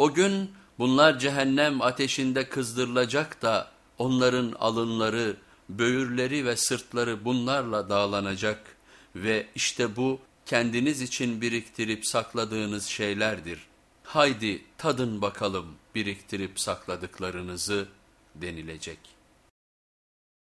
O gün bunlar cehennem ateşinde kızdırılacak da onların alınları, böğürleri ve sırtları bunlarla dağlanacak ve işte bu kendiniz için biriktirip sakladığınız şeylerdir. Haydi tadın bakalım biriktirip sakladıklarınızı denilecek.''